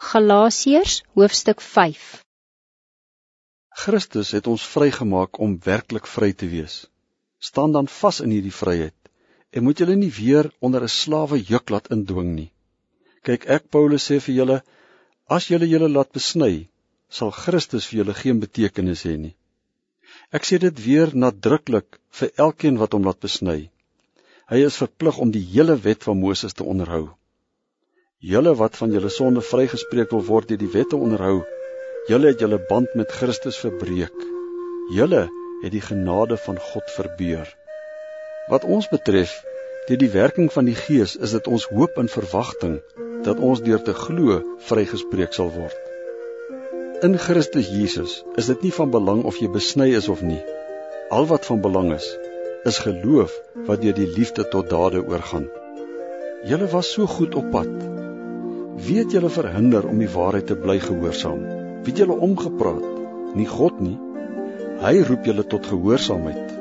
Galasiërs hoofstuk 5 Christus het ons vrygemaak om werklik vry te wees. Staan dan vas in hierdie vryheid en moet julle nie weer onder 'n slawe juk laat indwing nie. Kyk, ek Paulus sê vir julle, as julle julle laat besny, sal Christus vir julle geen betekenis hê nie. Ek sê dit weer nadruklik vir elkeen wat hom laat besny. Hy is verplig om die hele wet van Moses te onderhou. Julle wat van julle sonde vrygespreek wil word deur die wette onderhou, julle het julle band met Christus verbreek. Julle het die genade van God verbeur. Wat ons betref, deur die werking van die Gees is dit ons hoop en verwagting dat ons deur te glo vrygespreek sal word. In Christus Jesus is dit nie van belang of jy besny is of nie. Al wat van belang is, is geloof wat deur die liefde tot dade oorgaan. Julle was so goed op pad. Wie het julle verhinder om die waarheid te bly gehoorsaam? Wie het julle omgepraat? Nie God nie. Hy roep julle tot gehoorsaamheid.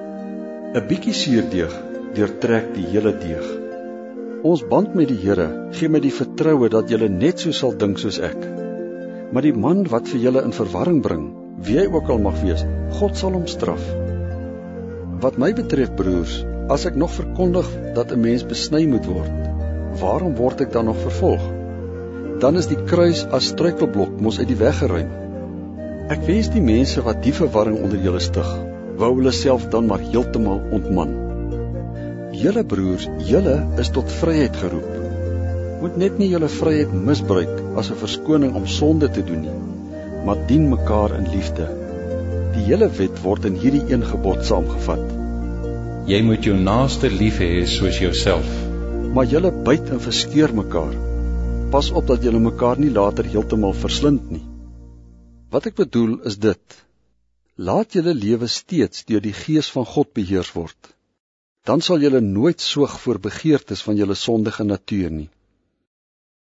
'n Bietjie suurdeeg deurtrek die hele deeg. Ons band met die Here gee my die vertroue dat julle net so sal dink soos ek. Maar die man wat vir julle in verwarring bring, wie hy ook al mag wees, God sal hom straf. Wat my betref broers, as ek nog verkondig dat 'n mens besny moet word, waarom word ek dan nog vervolg? Dan is die kruis as struikelblok mos uit die weg geruim. Ek wens die mense wat die verwarring onder julle stig, wou hulle self dan maar heeltemal ontman. Julle broers, julle is tot vryheid geroep. Moet net nie julle vryheid misbruik as 'n verskoning om sonde te doen nie, maar dien mekaar in liefde. Die hele wet word in hierdie een gebod saamgevat. Jy moet jou naaste lief hê soos jouself. Maar julle byt en verskeur mekaar. Pas op dat julle mekaar nie later heeltemal verslind nie. Wat ek bedoel is dit: Laat julle lewe steeds deur die Gees van God beheers word. Dan sal julle nooit soog voor begeertes van julle sondige natuur nie.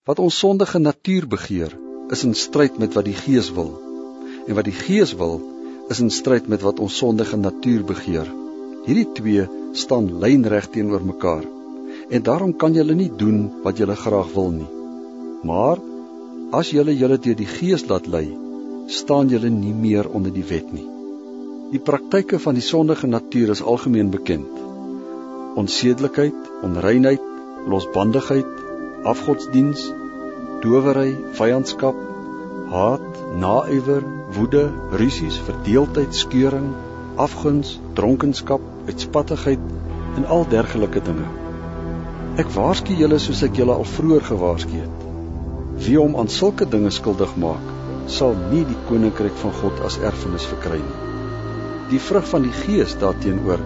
Wat ons sondige natuur begeer, is in stryd met wat die Gees wil. En wat die Gees wil, is in stryd met wat ons sondige natuur begeer. Hierdie twee staan lynreg teenoor mekaar. En daarom kan julle nie doen wat julle graag wil nie. Maar as julle julle deur die Gees laat lei, staan julle nie meer onder die wet nie. Die praktyke van die sondige natuur is algemeen bekend. Onsedelikheid, onreinheid, losbandigheid, afgodsdiens, towery, vyandskap, haat, naaiwer, woede, rusies, verdeeldheid, skeuring, afguns, dronkenskap, uitspattigheid en al dergelike dinge. Ek waarsku julle soos ek julle al vroeër gewaarsku het. Wie hom aan sulke dinge skuldig maak, sal nie die koninkryk van God as erfenis verkry nie. Die vrug van die Gees daarteenoor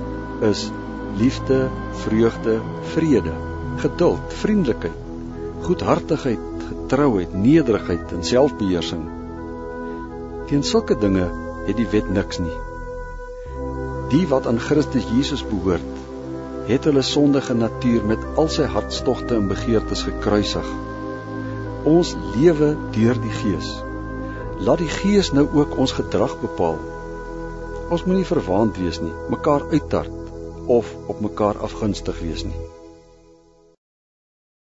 is liefde, vreugde, vrede, geduld, vriendelikheid, goedhartigheid, getrouheid, nederigheid en selfbeheersing. Teen sulke dinge het die wet niks nie. Die wat aan Christus Jesus behoort, het hulle sondige natuur met al sy hartstogte en begeertes gekruisig. Ons lewe deur die Gees. Laat die Gees nou ook ons gedrag bepaal. Ons moenie verwaand wees nie, mekaar uittart of op mekaar afgunstig wees nie.